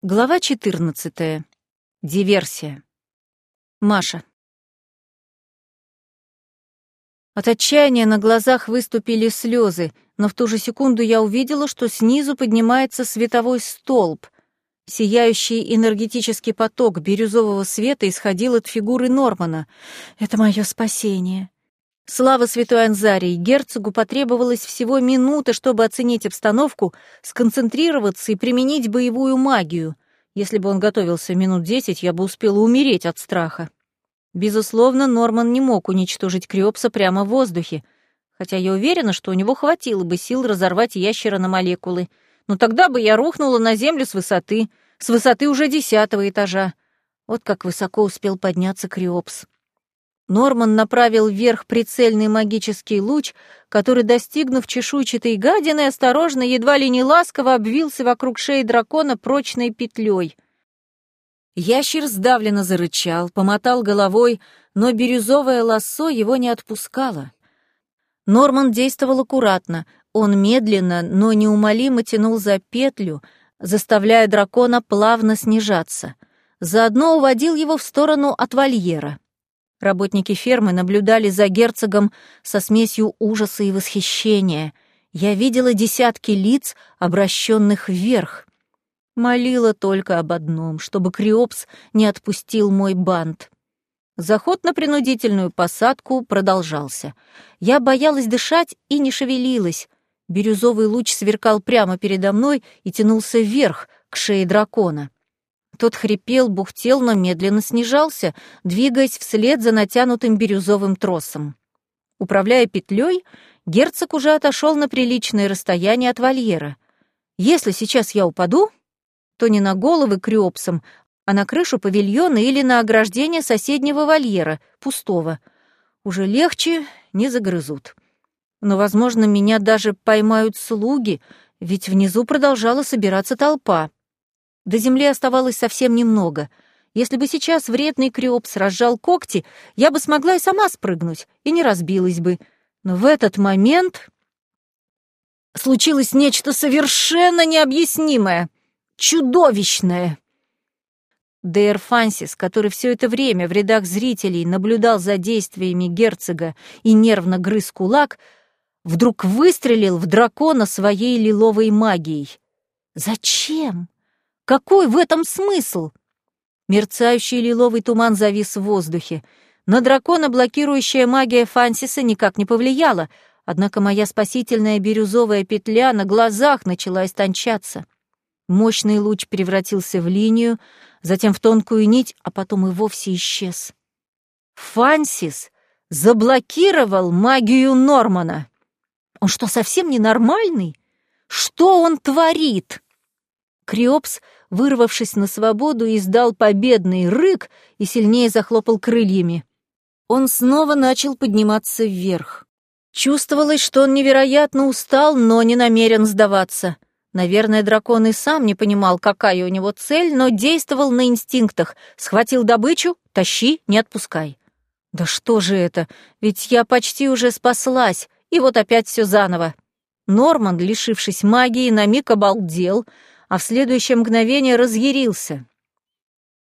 Глава 14. Диверсия. Маша. От отчаяния на глазах выступили слезы, но в ту же секунду я увидела, что снизу поднимается световой столб. Сияющий энергетический поток бирюзового света исходил от фигуры Нормана. Это мое спасение. Слава святой Анзарии, герцогу потребовалось всего минута, чтобы оценить обстановку, сконцентрироваться и применить боевую магию. Если бы он готовился минут десять, я бы успела умереть от страха. Безусловно, Норман не мог уничтожить Криопса прямо в воздухе, хотя я уверена, что у него хватило бы сил разорвать ящера на молекулы. Но тогда бы я рухнула на землю с высоты, с высоты уже десятого этажа. Вот как высоко успел подняться Криопс. Норман направил вверх прицельный магический луч, который, достигнув чешуйчатой гадины, осторожно, едва ли не ласково обвился вокруг шеи дракона прочной петлей. Ящер сдавленно зарычал, помотал головой, но бирюзовое лассо его не отпускало. Норман действовал аккуратно, он медленно, но неумолимо тянул за петлю, заставляя дракона плавно снижаться. Заодно уводил его в сторону от вольера. Работники фермы наблюдали за герцогом со смесью ужаса и восхищения. Я видела десятки лиц, обращенных вверх. Молила только об одном, чтобы Криопс не отпустил мой бант. Заход на принудительную посадку продолжался. Я боялась дышать и не шевелилась. Бирюзовый луч сверкал прямо передо мной и тянулся вверх, к шее дракона. Тот хрипел, бухтел, но медленно снижался, двигаясь вслед за натянутым бирюзовым тросом. Управляя петлей, герцог уже отошел на приличное расстояние от вольера. Если сейчас я упаду, то не на головы крёпсом, а на крышу павильона или на ограждение соседнего вольера, пустого. Уже легче, не загрызут. Но, возможно, меня даже поймают слуги, ведь внизу продолжала собираться толпа. До земли оставалось совсем немного. Если бы сейчас вредный Криопс разжал когти, я бы смогла и сама спрыгнуть, и не разбилась бы. Но в этот момент случилось нечто совершенно необъяснимое, чудовищное. Дейр Фансис, который все это время в рядах зрителей наблюдал за действиями герцога и нервно грыз кулак, вдруг выстрелил в дракона своей лиловой магией. Зачем? Какой в этом смысл? Мерцающий лиловый туман завис в воздухе. На дракона блокирующая магия Фансиса никак не повлияла, однако моя спасительная бирюзовая петля на глазах начала истончаться. Мощный луч превратился в линию, затем в тонкую нить, а потом и вовсе исчез. Фансис заблокировал магию Нормана. Он что, совсем ненормальный? Что он творит? Криопс вырвавшись на свободу, издал победный рык и сильнее захлопал крыльями. Он снова начал подниматься вверх. Чувствовалось, что он невероятно устал, но не намерен сдаваться. Наверное, дракон и сам не понимал, какая у него цель, но действовал на инстинктах. Схватил добычу — тащи, не отпускай. Да что же это? Ведь я почти уже спаслась, и вот опять все заново. Норман, лишившись магии, на миг обалдел — а в следующее мгновение разъярился.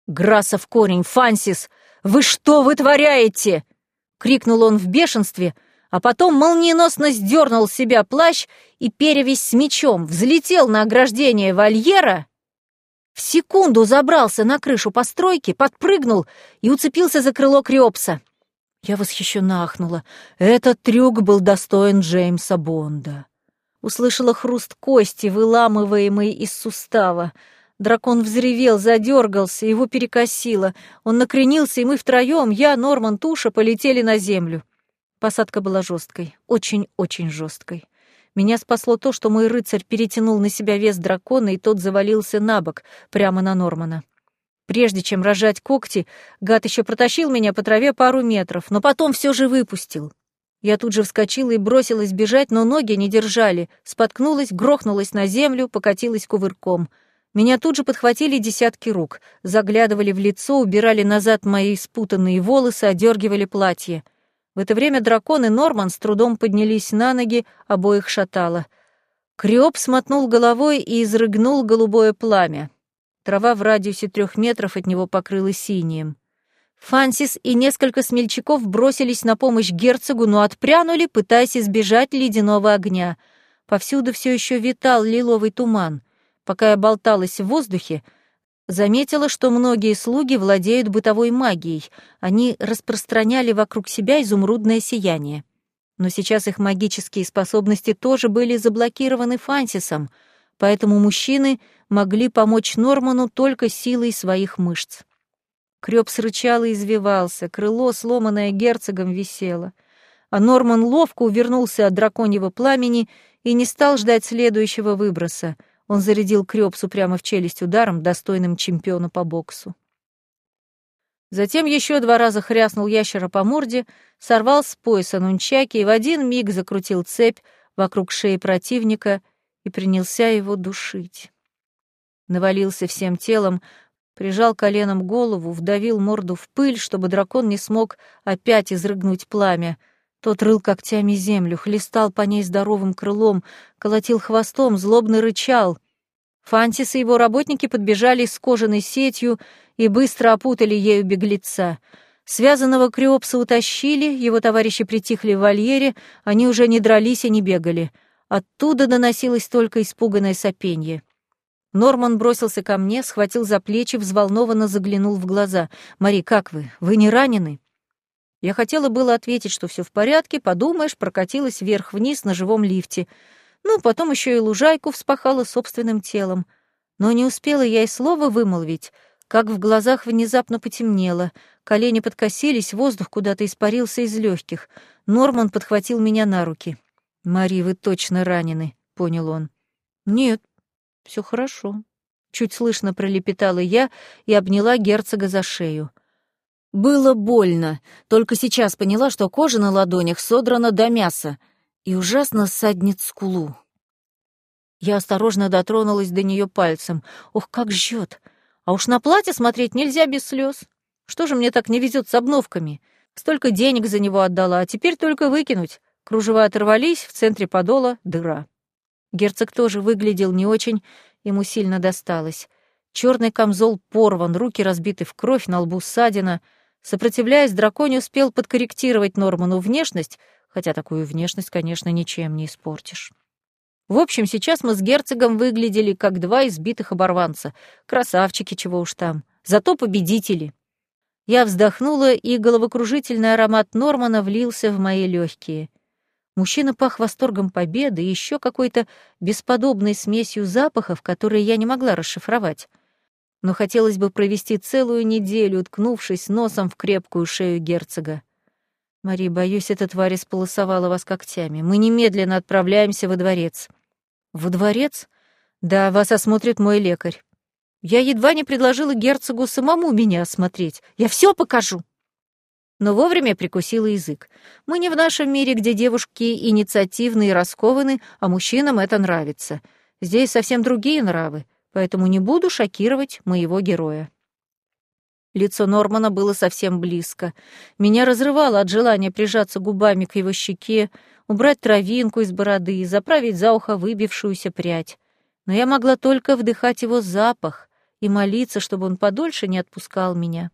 «Грасов корень, Фансис, вы что вытворяете?» — крикнул он в бешенстве, а потом молниеносно сдернул с себя плащ и перевесь с мечом, взлетел на ограждение вольера, в секунду забрался на крышу постройки, подпрыгнул и уцепился за крыло Криопса. Я восхищенно ахнула. Этот трюк был достоин Джеймса Бонда. Услышала хруст кости, выламываемой из сустава. Дракон взревел, задергался, его перекосило. Он накренился, и мы втроем, я, Норман, Туша, полетели на землю. Посадка была жесткой, очень-очень жесткой. Меня спасло то, что мой рыцарь перетянул на себя вес дракона, и тот завалился на бок, прямо на Нормана. Прежде чем рожать когти, гад еще протащил меня по траве пару метров, но потом все же выпустил. Я тут же вскочила и бросилась бежать, но ноги не держали. Споткнулась, грохнулась на землю, покатилась кувырком. Меня тут же подхватили десятки рук, заглядывали в лицо, убирали назад мои спутанные волосы, одергивали платье. В это время дракон и Норман с трудом поднялись на ноги, обоих шатало. Криоп смотнул головой и изрыгнул голубое пламя. Трава в радиусе трех метров от него покрылась синим. Фансис и несколько смельчаков бросились на помощь герцогу, но отпрянули, пытаясь избежать ледяного огня. Повсюду все еще витал лиловый туман. Пока я болталась в воздухе, заметила, что многие слуги владеют бытовой магией. Они распространяли вокруг себя изумрудное сияние. Но сейчас их магические способности тоже были заблокированы Фансисом, поэтому мужчины могли помочь Норману только силой своих мышц. Крёбс рычал и извивался, крыло, сломанное герцогом, висело. А Норман ловко увернулся от драконьего пламени и не стал ждать следующего выброса. Он зарядил Крёпсу прямо в челюсть ударом, достойным чемпиона по боксу. Затем еще два раза хряснул ящера по морде, сорвал с пояса нунчаки и в один миг закрутил цепь вокруг шеи противника и принялся его душить. Навалился всем телом, прижал коленом голову, вдавил морду в пыль, чтобы дракон не смог опять изрыгнуть пламя. Тот рыл когтями землю, хлестал по ней здоровым крылом, колотил хвостом, злобно рычал. Фантис и его работники подбежали с кожаной сетью и быстро опутали ею беглеца. Связанного Криопса утащили, его товарищи притихли в вольере, они уже не дрались и не бегали. Оттуда доносилось только испуганное сопенье. Норман бросился ко мне, схватил за плечи, взволнованно заглянул в глаза. «Мари, как вы? Вы не ранены?» Я хотела было ответить, что все в порядке, подумаешь, прокатилась вверх-вниз на живом лифте. Ну, потом еще и лужайку вспахала собственным телом. Но не успела я и слова вымолвить, как в глазах внезапно потемнело, колени подкосились, воздух куда-то испарился из легких. Норман подхватил меня на руки. «Мари, вы точно ранены», — понял он. «Нет, все хорошо. Чуть слышно пролепетала я и обняла герцога за шею. Было больно, только сейчас поняла, что кожа на ладонях содрана до мяса и ужасно саднет скулу. Я осторожно дотронулась до нее пальцем. Ох, как жжет! А уж на платье смотреть нельзя без слез. Что же мне так не везет с обновками? Столько денег за него отдала, а теперь только выкинуть. Кружева оторвались, в центре подола — дыра. Герцог тоже выглядел не очень, ему сильно досталось. Черный камзол порван, руки разбиты в кровь, на лбу ссадина. Сопротивляясь, драконе успел подкорректировать Норману внешность, хотя такую внешность, конечно, ничем не испортишь. В общем, сейчас мы с герцогом выглядели как два избитых оборванца. Красавчики, чего уж там. Зато победители. Я вздохнула, и головокружительный аромат Нормана влился в мои легкие. Мужчина пах восторгом победы и еще какой-то бесподобной смесью запахов, которые я не могла расшифровать. Но хотелось бы провести целую неделю, уткнувшись носом в крепкую шею герцога. Мари, боюсь, эта тварь исполосовала вас когтями. Мы немедленно отправляемся во дворец. Во дворец? Да, вас осмотрит мой лекарь. Я едва не предложила герцогу самому меня осмотреть. Я все покажу но вовремя прикусила язык. Мы не в нашем мире, где девушки инициативны и раскованы, а мужчинам это нравится. Здесь совсем другие нравы, поэтому не буду шокировать моего героя. Лицо Нормана было совсем близко. Меня разрывало от желания прижаться губами к его щеке, убрать травинку из бороды, заправить за ухо выбившуюся прядь. Но я могла только вдыхать его запах и молиться, чтобы он подольше не отпускал меня.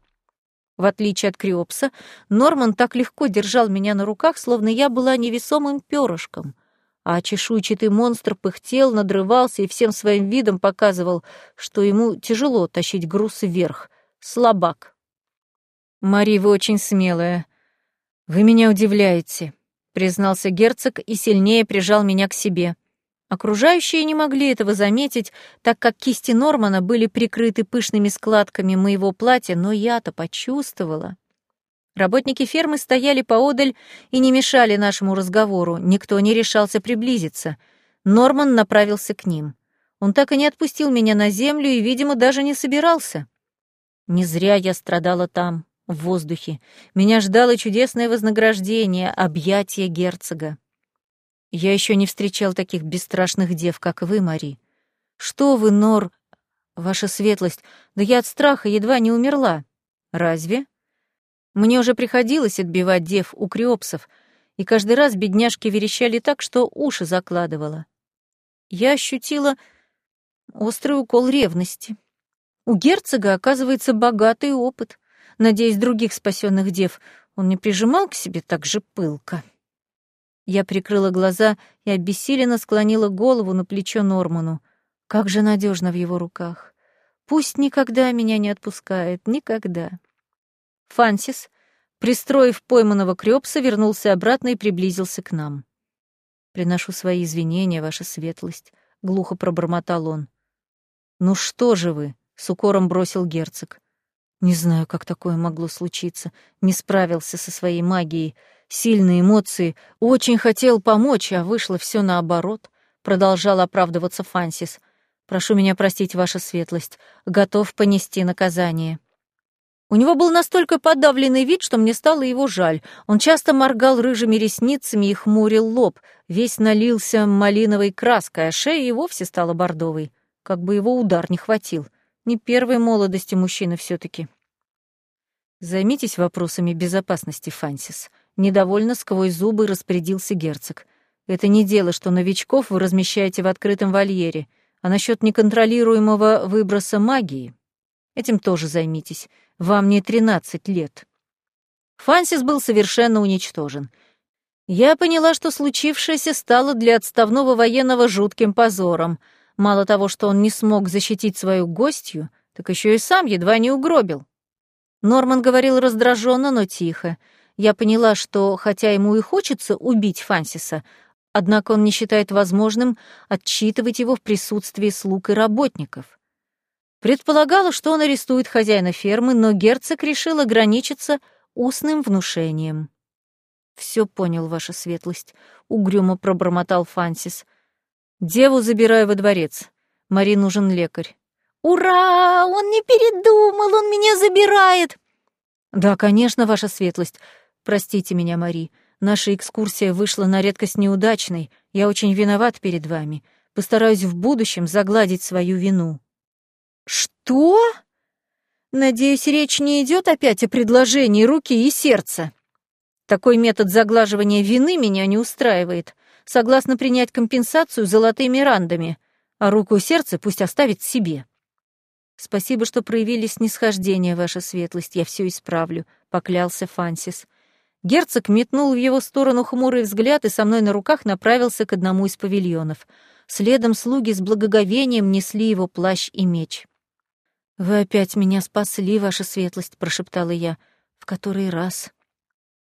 В отличие от Криопса, Норман так легко держал меня на руках, словно я была невесомым перышком. А чешуйчатый монстр пыхтел, надрывался и всем своим видом показывал, что ему тяжело тащить груз вверх. Слабак. «Мари, вы очень смелая. Вы меня удивляете», — признался герцог и сильнее прижал меня к себе. Окружающие не могли этого заметить, так как кисти Нормана были прикрыты пышными складками моего платья, но я-то почувствовала. Работники фермы стояли поодаль и не мешали нашему разговору, никто не решался приблизиться. Норман направился к ним. Он так и не отпустил меня на землю и, видимо, даже не собирался. Не зря я страдала там, в воздухе. Меня ждало чудесное вознаграждение, объятие герцога. Я еще не встречал таких бесстрашных дев, как вы, Мари. Что вы, Нор, ваша светлость, да я от страха едва не умерла. Разве? Мне уже приходилось отбивать дев у криопсов, и каждый раз бедняжки верещали так, что уши закладывала. Я ощутила острый укол ревности. У герцога, оказывается, богатый опыт. Надеюсь, других спасенных дев он не прижимал к себе так же пылко. Я прикрыла глаза и обессиленно склонила голову на плечо Норману. Как же надежно в его руках. Пусть никогда меня не отпускает, никогда. Фансис, пристроив пойманного крёпса, вернулся обратно и приблизился к нам. «Приношу свои извинения, ваша светлость», — глухо пробормотал он. «Ну что же вы?» — с укором бросил герцог. Не знаю, как такое могло случиться. Не справился со своей магией. Сильные эмоции. Очень хотел помочь, а вышло все наоборот. Продолжал оправдываться Фансис. Прошу меня простить, ваша светлость. Готов понести наказание. У него был настолько подавленный вид, что мне стало его жаль. Он часто моргал рыжими ресницами и хмурил лоб. Весь налился малиновой краской, а шея и вовсе стала бордовой. Как бы его удар не хватил. Не первой молодости мужчины все таки Займитесь вопросами безопасности, Фансис. Недовольно сквозь зубы распорядился герцог. Это не дело, что новичков вы размещаете в открытом вольере, а насчет неконтролируемого выброса магии. Этим тоже займитесь. Вам не тринадцать лет. Фансис был совершенно уничтожен. Я поняла, что случившееся стало для отставного военного жутким позором — Мало того, что он не смог защитить свою гостью, так еще и сам едва не угробил. Норман говорил раздраженно, но тихо. Я поняла, что, хотя ему и хочется убить Фансиса, однако он не считает возможным отчитывать его в присутствии слуг и работников. Предполагала, что он арестует хозяина фермы, но герцог решил ограничиться устным внушением. «Все понял, ваша светлость», — угрюмо пробормотал Фансис. Деву забираю во дворец. Мари нужен лекарь. «Ура! Он не передумал, он меня забирает!» «Да, конечно, ваша светлость. Простите меня, Мари. Наша экскурсия вышла на редкость неудачной. Я очень виноват перед вами. Постараюсь в будущем загладить свою вину». «Что?» «Надеюсь, речь не идет опять о предложении руки и сердца. Такой метод заглаживания вины меня не устраивает согласна принять компенсацию золотыми рандами, а руку и сердце пусть оставит себе. Спасибо, что проявили снисхождение, ваша светлость, я все исправлю, поклялся Фансис. Герцог метнул в его сторону хмурый взгляд и со мной на руках направился к одному из павильонов. Следом слуги с благоговением несли его плащ и меч. «Вы опять меня спасли, ваша светлость», — прошептала я. «В который раз?»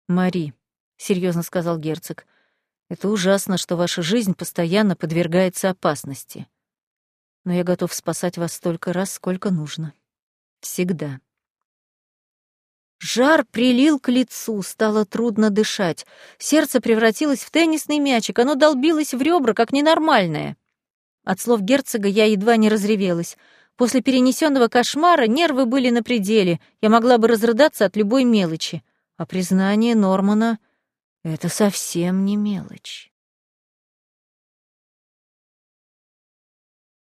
«Мари», — серьезно сказал герцог, это ужасно, что ваша жизнь постоянно подвергается опасности. Но я готов спасать вас столько раз, сколько нужно. Всегда. Жар прилил к лицу, стало трудно дышать. Сердце превратилось в теннисный мячик, оно долбилось в ребра, как ненормальное. От слов герцога я едва не разревелась. После перенесенного кошмара нервы были на пределе, я могла бы разрыдаться от любой мелочи. А признание Нормана это совсем не мелочь.